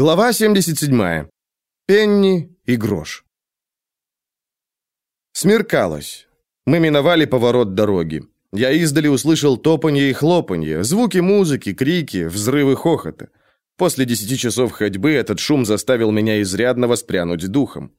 Глава 77. Пенни и грош. Смеркалось. Мы миновали поворот дороги. Я издали услышал топанье и хлопанье, звуки музыки, крики, взрывы хохота. После десяти часов ходьбы этот шум заставил меня изрядно воспрянуть духом.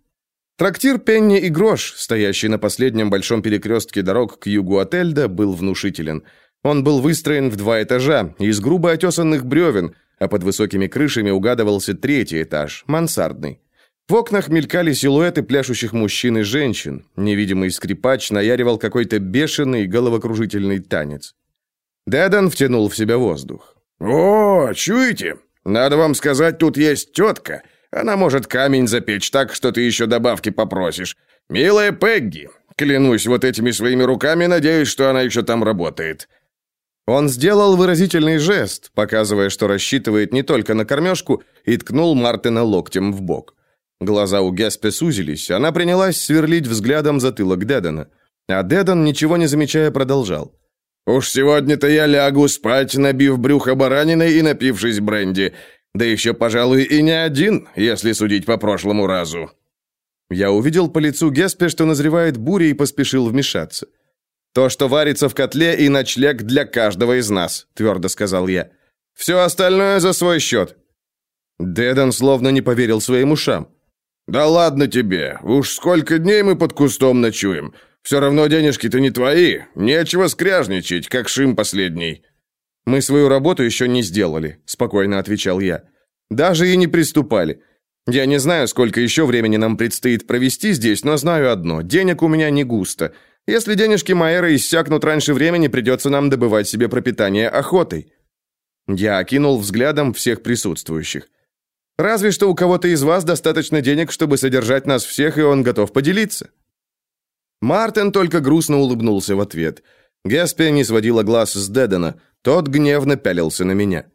Трактир Пенни и Грош, стоящий на последнем большом перекрестке дорог к югу от Эльда, был внушителен. Он был выстроен в два этажа, из грубо отесанных бревен, а под высокими крышами угадывался третий этаж, мансардный. В окнах мелькали силуэты пляшущих мужчин и женщин. Невидимый скрипач наяривал какой-то бешеный головокружительный танец. Дэдан втянул в себя воздух. «О, чуете? Надо вам сказать, тут есть тетка. Она может камень запечь так, что ты еще добавки попросишь. Милая Пегги, клянусь вот этими своими руками, надеюсь, что она еще там работает. Он сделал выразительный жест, показывая, что рассчитывает не только на кормежку, и ткнул Мартина локтем в бок. Глаза у Геспе сузились, она принялась сверлить взглядом затылок Дедана. А Дедан, ничего не замечая, продолжал. «Уж сегодня-то я лягу спать, набив брюхо бараниной и напившись бренди. Да еще, пожалуй, и не один, если судить по прошлому разу». Я увидел по лицу Геспе, что назревает буря, и поспешил вмешаться. То, что варится в котле, и ночлег для каждого из нас, твердо сказал я. Все остальное за свой счет». Дедан словно не поверил своим ушам. Да ладно тебе. Уж сколько дней мы под кустом ночуем. Все равно денежки-то не твои. Нечего скряжничать, как шим последний. Мы свою работу еще не сделали, спокойно отвечал я. Даже и не приступали. Я не знаю, сколько еще времени нам предстоит провести здесь, но знаю одно: денег у меня не густо. Если денежки Майера иссякнут раньше времени, придется нам добывать себе пропитание охотой. Я окинул взглядом всех присутствующих. Разве что у кого-то из вас достаточно денег, чтобы содержать нас всех, и он готов поделиться. Мартин только грустно улыбнулся в ответ. Геспия не сводила глаз с Дедена. Тот гневно пялился на меня.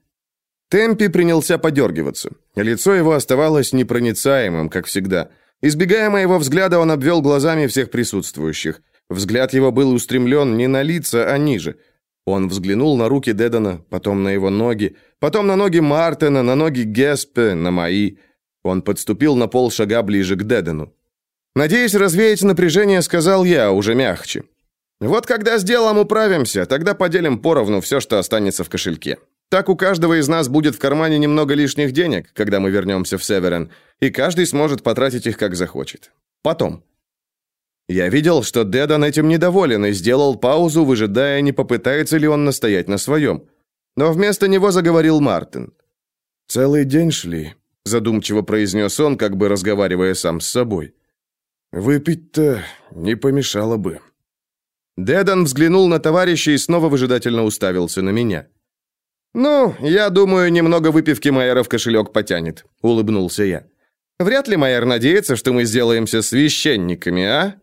Темпи принялся подергиваться. Лицо его оставалось непроницаемым, как всегда. Избегая моего взгляда, он обвел глазами всех присутствующих – Взгляд его был устремлен не на лица, а ниже. Он взглянул на руки Дедана, потом на его ноги, потом на ноги Мартина, на ноги Геспе, на мои. Он подступил на полшага ближе к Дедану. Надеясь развеять напряжение, сказал я, уже мягче. «Вот когда с делом управимся, тогда поделим поровну все, что останется в кошельке. Так у каждого из нас будет в кармане немного лишних денег, когда мы вернемся в Северен, и каждый сможет потратить их как захочет. Потом». Я видел, что Дедан этим недоволен и сделал паузу, выжидая, не попытается ли он настоять на своем. Но вместо него заговорил Мартин. «Целый день шли», — задумчиво произнес он, как бы разговаривая сам с собой. «Выпить-то не помешало бы». Дедан взглянул на товарища и снова выжидательно уставился на меня. «Ну, я думаю, немного выпивки Майера в кошелек потянет», — улыбнулся я. «Вряд ли Майер надеется, что мы сделаемся священниками, а?»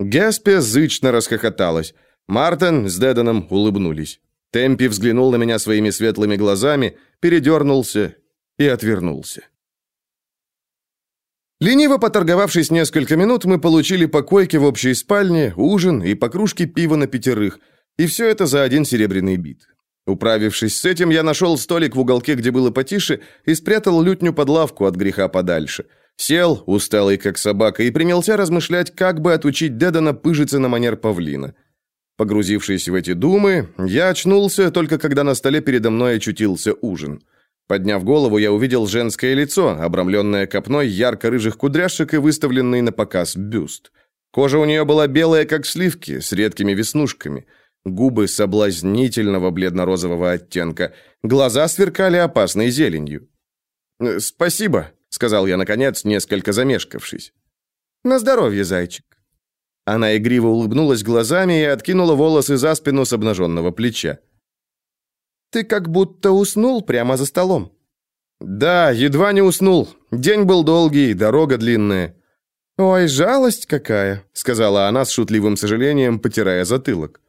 Геспе зычно расхохоталась. Мартин с Деданом улыбнулись. Темпи взглянул на меня своими светлыми глазами, передернулся и отвернулся. Лениво поторговавшись несколько минут, мы получили по койке в общей спальне, ужин и по кружке пива на пятерых, и все это за один серебряный бит. Управившись с этим, я нашел столик в уголке, где было потише, и спрятал лютню под лавку от греха подальше – Сел, усталый как собака, и принялся размышлять, как бы отучить Дедана пыжиться на манер павлина. Погрузившись в эти думы, я очнулся только когда на столе передо мной очутился ужин. Подняв голову, я увидел женское лицо, обрамленное копной ярко-рыжих кудряшек и выставленный на показ бюст. Кожа у нее была белая, как сливки, с редкими веснушками. Губы соблазнительного бледно-розового оттенка. Глаза сверкали опасной зеленью. «Э, «Спасибо», сказал я наконец, несколько замешкавшись. На здоровье, зайчик. Она игриво улыбнулась глазами и откинула волосы за спину с обнаженного плеча. Ты как будто уснул прямо за столом. Да, едва не уснул. День был долгий, дорога длинная. Ой, жалость какая, сказала она с шутливым сожалением, потирая затылок.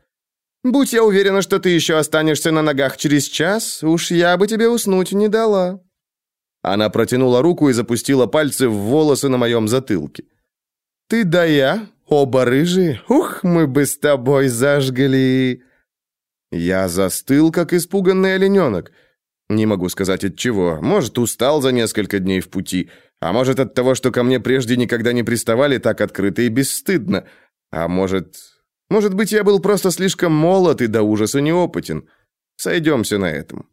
Будь я уверена, что ты еще останешься на ногах через час, уж я бы тебе уснуть не дала. Она протянула руку и запустила пальцы в волосы на моем затылке. «Ты да я, оба рыжие, ух, мы бы с тобой зажгли!» Я застыл, как испуганный олененок. Не могу сказать от чего. Может, устал за несколько дней в пути, а может, от того, что ко мне прежде никогда не приставали так открыто и бесстыдно. А может... Может быть, я был просто слишком молод и до ужаса неопытен. Сойдемся на этом.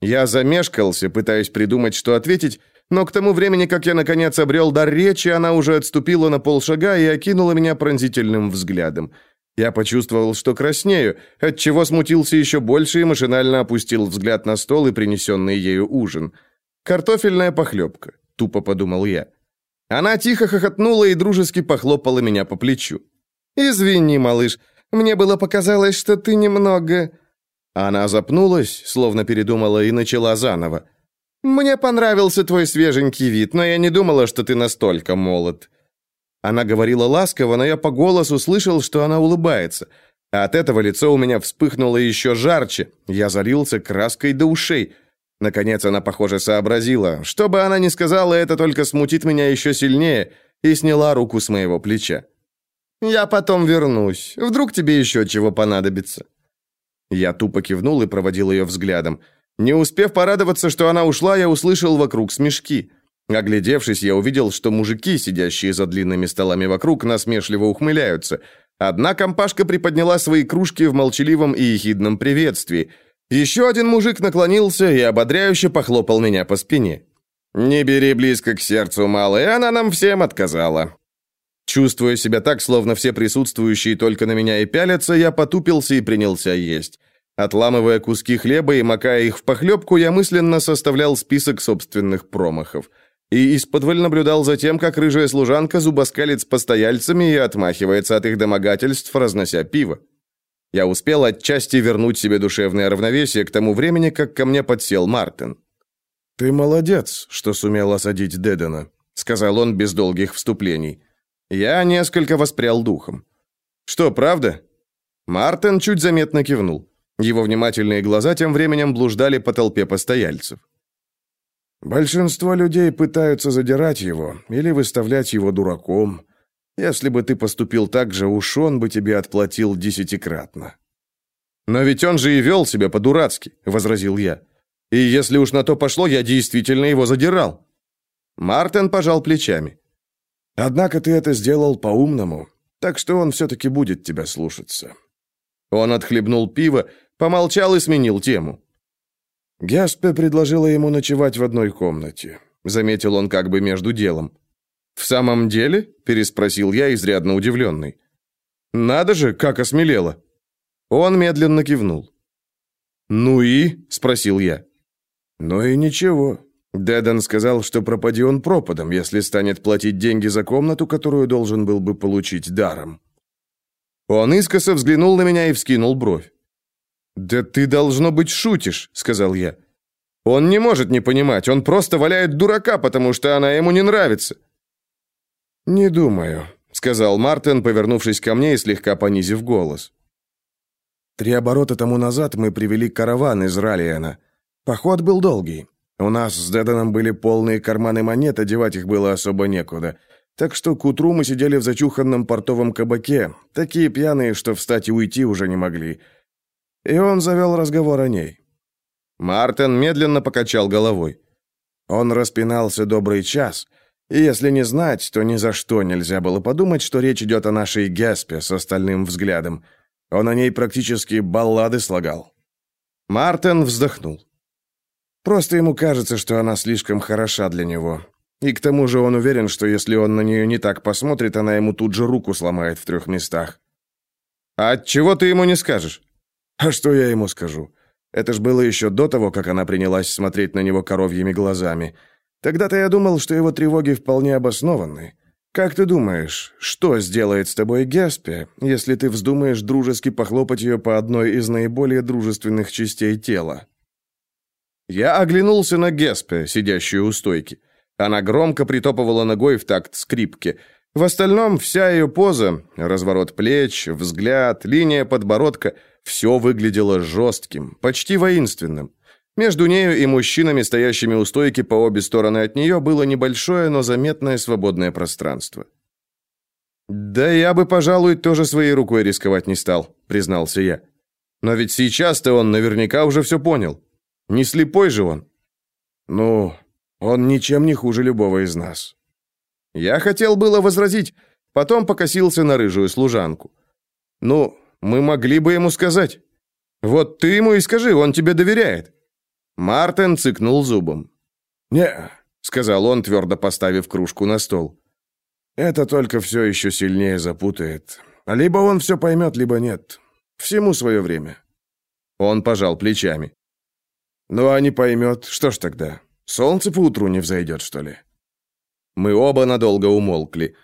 Я замешкался, пытаясь придумать, что ответить, но к тому времени, как я наконец обрел дар речи, она уже отступила на полшага и окинула меня пронзительным взглядом. Я почувствовал, что краснею, отчего смутился еще больше и машинально опустил взгляд на стол и принесенный ею ужин. «Картофельная похлебка», — тупо подумал я. Она тихо хохотнула и дружески похлопала меня по плечу. «Извини, малыш, мне было показалось, что ты немного...» Она запнулась, словно передумала, и начала заново. «Мне понравился твой свеженький вид, но я не думала, что ты настолько молод». Она говорила ласково, но я по голосу слышал, что она улыбается. А от этого лицо у меня вспыхнуло еще жарче. Я зарился краской до ушей. Наконец она, похоже, сообразила. Что бы она ни сказала, это только смутит меня еще сильнее, и сняла руку с моего плеча. «Я потом вернусь. Вдруг тебе еще чего понадобится». Я тупо кивнул и проводил ее взглядом. Не успев порадоваться, что она ушла, я услышал вокруг смешки. Оглядевшись, я увидел, что мужики, сидящие за длинными столами вокруг, насмешливо ухмыляются. Одна компашка приподняла свои кружки в молчаливом и ехидном приветствии. Еще один мужик наклонился и ободряюще похлопал меня по спине. «Не бери близко к сердцу, малая, она нам всем отказала». Чувствуя себя так, словно все присутствующие только на меня и пялятся, я потупился и принялся есть. Отламывая куски хлеба и макая их в похлебку, я мысленно составлял список собственных промахов. И исподволь наблюдал за тем, как рыжая служанка зубоскалит с постояльцами и отмахивается от их домогательств, разнося пиво. Я успел отчасти вернуть себе душевное равновесие к тому времени, как ко мне подсел Мартин. «Ты молодец, что сумел осадить Дедена», — сказал он без долгих вступлений. Я несколько воспрял духом. «Что, правда?» Мартин чуть заметно кивнул. Его внимательные глаза тем временем блуждали по толпе постояльцев. «Большинство людей пытаются задирать его или выставлять его дураком. Если бы ты поступил так же, уж он бы тебе отплатил десятикратно». «Но ведь он же и вел себя по-дурацки», — возразил я. «И если уж на то пошло, я действительно его задирал». Мартин пожал плечами. Однако ты это сделал по-умному, так что он все-таки будет тебя слушаться». Он отхлебнул пиво, помолчал и сменил тему. Гяспе предложила ему ночевать в одной комнате. Заметил он как бы между делом. «В самом деле?» – переспросил я, изрядно удивленный. «Надо же, как осмелело!» Он медленно кивнул. «Ну и?» – спросил я. «Ну и ничего. Дэден сказал, что пропади он пропадом, если станет платить деньги за комнату, которую должен был бы получить даром. Он искоса взглянул на меня и вскинул бровь. «Да ты, должно быть, шутишь», — сказал я. «Он не может не понимать, он просто валяет дурака, потому что она ему не нравится». «Не думаю», — сказал Мартин, повернувшись ко мне и слегка понизив голос. «Три оборота тому назад мы привели караван из Ралиена. Поход был долгий. У нас с Деданом были полные карманы монет, одевать их было особо некуда. Так что к утру мы сидели в зачуханном портовом кабаке, такие пьяные, что встать и уйти уже не могли. И он завел разговор о ней. Мартин медленно покачал головой. Он распинался добрый час, и если не знать, то ни за что нельзя было подумать, что речь идет о нашей Геспе с остальным взглядом. Он о ней практически баллады слагал. Мартин вздохнул. Просто ему кажется, что она слишком хороша для него. И к тому же он уверен, что если он на нее не так посмотрит, она ему тут же руку сломает в трех местах. А чего ты ему не скажешь? А что я ему скажу? Это ж было еще до того, как она принялась смотреть на него коровьими глазами. Тогда-то я думал, что его тревоги вполне обоснованы. Как ты думаешь, что сделает с тобой Геспи, если ты вздумаешь дружески похлопать ее по одной из наиболее дружественных частей тела? Я оглянулся на Геспе, сидящую у стойки. Она громко притопывала ногой в такт скрипки. В остальном вся ее поза, разворот плеч, взгляд, линия подбородка – все выглядело жестким, почти воинственным. Между нею и мужчинами, стоящими у стойки по обе стороны от нее, было небольшое, но заметное свободное пространство. «Да я бы, пожалуй, тоже своей рукой рисковать не стал», — признался я. «Но ведь сейчас-то он наверняка уже все понял». Не слепой же он. Ну, он ничем не хуже любого из нас. Я хотел было возразить, потом покосился на рыжую служанку. Ну, мы могли бы ему сказать. Вот ты ему и скажи, он тебе доверяет. Мартин цыкнул зубом. «Не», — сказал он, твердо поставив кружку на стол. «Это только все еще сильнее запутает. Либо он все поймет, либо нет. Всему свое время». Он пожал плечами. «Ну, а не поймет, что ж тогда? Солнце поутру не взойдет, что ли?» Мы оба надолго умолкли.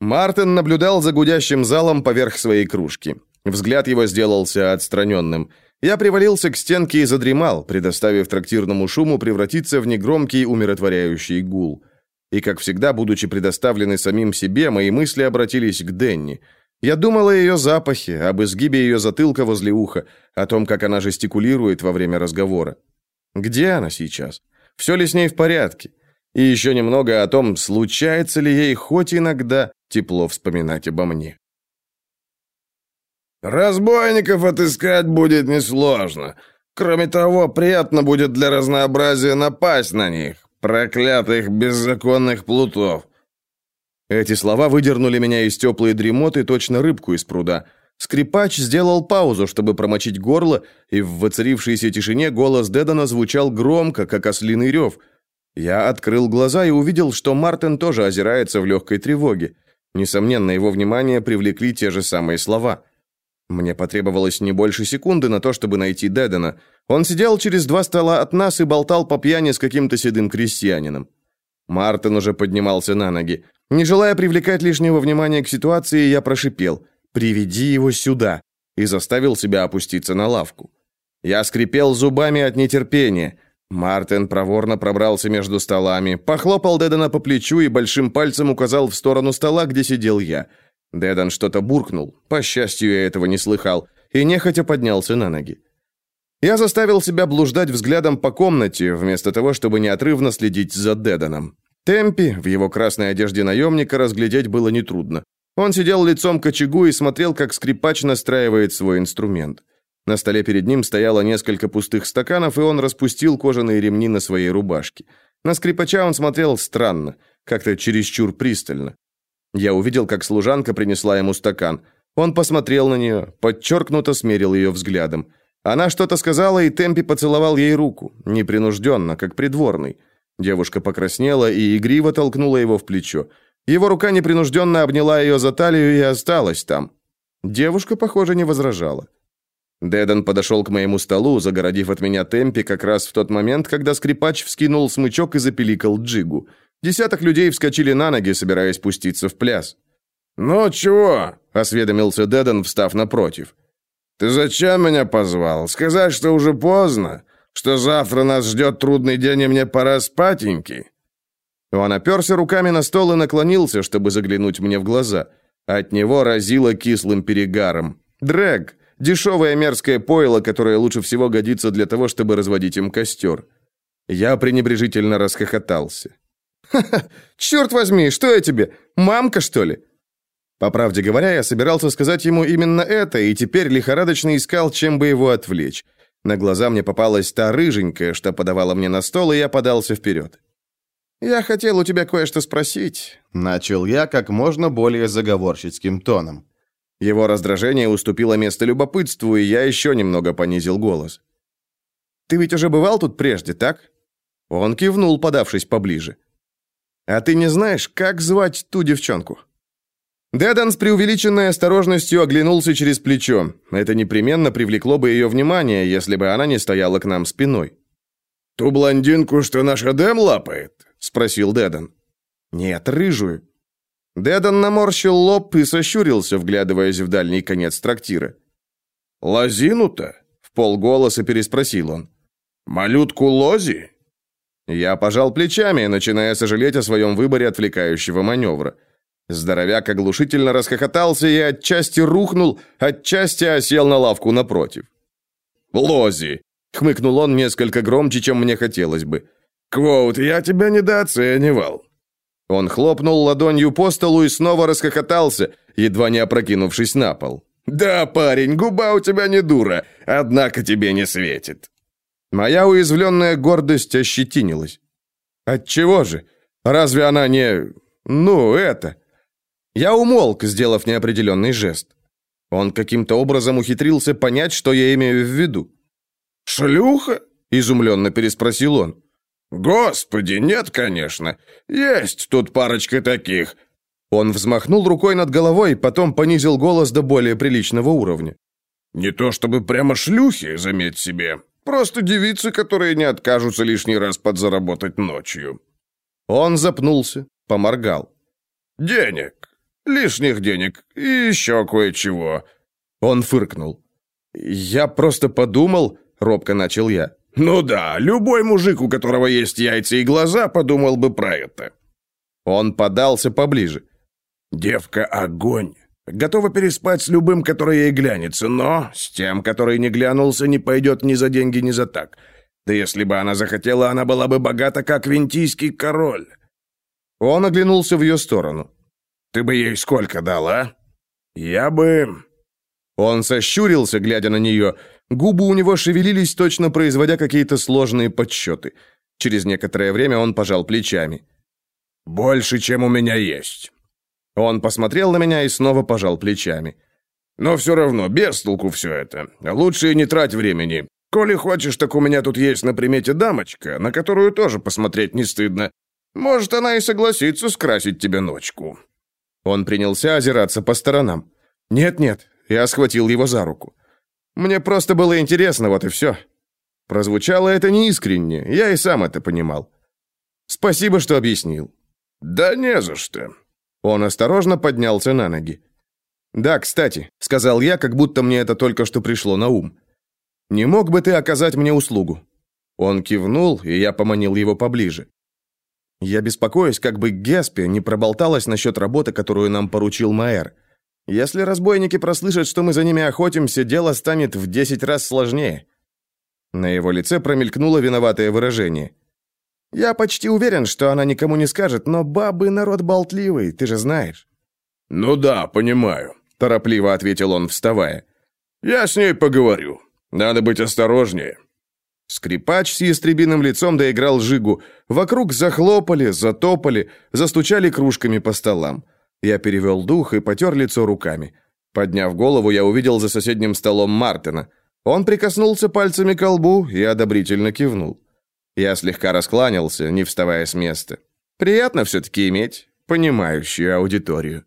Мартин наблюдал за гудящим залом поверх своей кружки. Взгляд его сделался отстраненным. Я привалился к стенке и задремал, предоставив трактирному шуму превратиться в негромкий умиротворяющий гул. И, как всегда, будучи предоставлены самим себе, мои мысли обратились к Денни. Я думал о ее запахе, об изгибе ее затылка возле уха, о том, как она жестикулирует во время разговора. Где она сейчас? Все ли с ней в порядке? И еще немного о том, случается ли ей хоть иногда тепло вспоминать обо мне. «Разбойников отыскать будет несложно. Кроме того, приятно будет для разнообразия напасть на них, проклятых беззаконных плутов». Эти слова выдернули меня из теплой дремоты, точно рыбку из пруда. Скрипач сделал паузу, чтобы промочить горло, и в воцарившейся тишине голос Дедана звучал громко, как ослиный рев. Я открыл глаза и увидел, что Мартин тоже озирается в легкой тревоге. Несомненно, его внимание привлекли те же самые слова. Мне потребовалось не больше секунды на то, чтобы найти Дедена. Он сидел через два стола от нас и болтал по пьяни с каким-то седым крестьянином. Мартин уже поднимался на ноги. Не желая привлекать лишнего внимания к ситуации, я прошипел «Приведи его сюда» и заставил себя опуститься на лавку. Я скрипел зубами от нетерпения. Мартин проворно пробрался между столами, похлопал Дедена по плечу и большим пальцем указал в сторону стола, где сидел я. Деден что-то буркнул, по счастью, я этого не слыхал, и нехотя поднялся на ноги. Я заставил себя блуждать взглядом по комнате, вместо того, чтобы неотрывно следить за Деденом. Темпи, в его красной одежде наемника, разглядеть было нетрудно. Он сидел лицом к очагу и смотрел, как скрипач настраивает свой инструмент. На столе перед ним стояло несколько пустых стаканов, и он распустил кожаные ремни на своей рубашке. На скрипача он смотрел странно, как-то чересчур пристально. Я увидел, как служанка принесла ему стакан. Он посмотрел на нее, подчеркнуто смерил ее взглядом. Она что-то сказала, и Темпи поцеловал ей руку, непринужденно, как придворный. Девушка покраснела и игриво толкнула его в плечо. Его рука непринужденно обняла ее за талию и осталась там. Девушка, похоже, не возражала. Деден подошел к моему столу, загородив от меня темпи как раз в тот момент, когда скрипач вскинул смычок и запиликал джигу. Десяток людей вскочили на ноги, собираясь пуститься в пляс. «Ну чего?» – осведомился Деден, встав напротив. «Ты зачем меня позвал? Сказать, что уже поздно? Что завтра нас ждет трудный день, и мне пора спатеньки?» Он оперся руками на стол и наклонился, чтобы заглянуть мне в глаза. От него разило кислым перегаром. «Дрэг!» Дешевое мерзкое пойло, которое лучше всего годится для того, чтобы разводить им костер. Я пренебрежительно расхохотался. «Ха-ха! Черт возьми, что я тебе? Мамка, что ли?» По правде говоря, я собирался сказать ему именно это, и теперь лихорадочно искал, чем бы его отвлечь. На глаза мне попалась та рыженькая, что подавала мне на стол, и я подался вперед. «Я хотел у тебя кое-что спросить», — начал я как можно более заговорщицким тоном. Его раздражение уступило место любопытству, и я еще немного понизил голос. «Ты ведь уже бывал тут прежде, так?» Он кивнул, подавшись поближе. «А ты не знаешь, как звать ту девчонку?» Дедан с преувеличенной осторожностью оглянулся через плечо. Это непременно привлекло бы ее внимание, если бы она не стояла к нам спиной. «Ту блондинку, что наш Эдем лапает?» — спросил Дедан. «Нет, рыжую. Дедан наморщил лоб и сощурился, вглядываясь в дальний конец трактира. «Лозину-то?» — в полголоса переспросил он. «Малютку Лози?» Я пожал плечами, начиная сожалеть о своем выборе отвлекающего маневра. Здоровяк оглушительно расхохотался и отчасти рухнул, отчасти осел на лавку напротив. «Лози!» — хмыкнул он несколько громче, чем мне хотелось бы. «Квоут, я тебя недооценивал». Он хлопнул ладонью по столу и снова расхохотался, едва не опрокинувшись на пол. «Да, парень, губа у тебя не дура, однако тебе не светит». Моя уязвленная гордость ощетинилась. Отчего же? Разве она не... Ну, это... Я умолк, сделав неопределенный жест. Он каким-то образом ухитрился понять, что я имею в виду. «Шлюха?» — изумленно переспросил он. «Господи, нет, конечно. Есть тут парочка таких». Он взмахнул рукой над головой, потом понизил голос до более приличного уровня. «Не то чтобы прямо шлюхи, заметь себе. Просто девицы, которые не откажутся лишний раз подзаработать ночью». Он запнулся, поморгал. «Денег. Лишних денег. И еще кое-чего». Он фыркнул. «Я просто подумал...» — робко начал я. «Ну да, любой мужик, у которого есть яйца и глаза, подумал бы про это». Он подался поближе. «Девка — огонь. Готова переспать с любым, который ей глянется, но с тем, который не глянулся, не пойдет ни за деньги, ни за так. Да если бы она захотела, она была бы богата, как винтийский король». Он оглянулся в ее сторону. «Ты бы ей сколько дал, а? Я бы...» Он сощурился, глядя на нее, — Губы у него шевелились, точно производя какие-то сложные подсчеты. Через некоторое время он пожал плечами. «Больше, чем у меня есть». Он посмотрел на меня и снова пожал плечами. «Но все равно, без толку все это. Лучше и не трать времени. Коли хочешь, так у меня тут есть на примете дамочка, на которую тоже посмотреть не стыдно. Может, она и согласится скрасить тебе ночку». Он принялся озираться по сторонам. «Нет-нет», я схватил его за руку. Мне просто было интересно, вот и все. Прозвучало это неискренне, я и сам это понимал. Спасибо, что объяснил. Да не за что. Он осторожно поднялся на ноги. Да, кстати, сказал я, как будто мне это только что пришло на ум. Не мог бы ты оказать мне услугу? Он кивнул, и я поманил его поближе. Я беспокоюсь, как бы Геспи не проболталась насчет работы, которую нам поручил Маэр. Если разбойники прослышат, что мы за ними охотимся, дело станет в десять раз сложнее». На его лице промелькнуло виноватое выражение. «Я почти уверен, что она никому не скажет, но бабы народ болтливый, ты же знаешь». «Ну да, понимаю», — торопливо ответил он, вставая. «Я с ней поговорю. Надо быть осторожнее». Скрипач с ястребиным лицом доиграл жигу. Вокруг захлопали, затопали, застучали кружками по столам. Я перевел дух и потер лицо руками. Подняв голову, я увидел за соседним столом Мартина. Он прикоснулся пальцами к лбу и одобрительно кивнул. Я слегка раскланялся, не вставая с места. Приятно все-таки иметь понимающую аудиторию.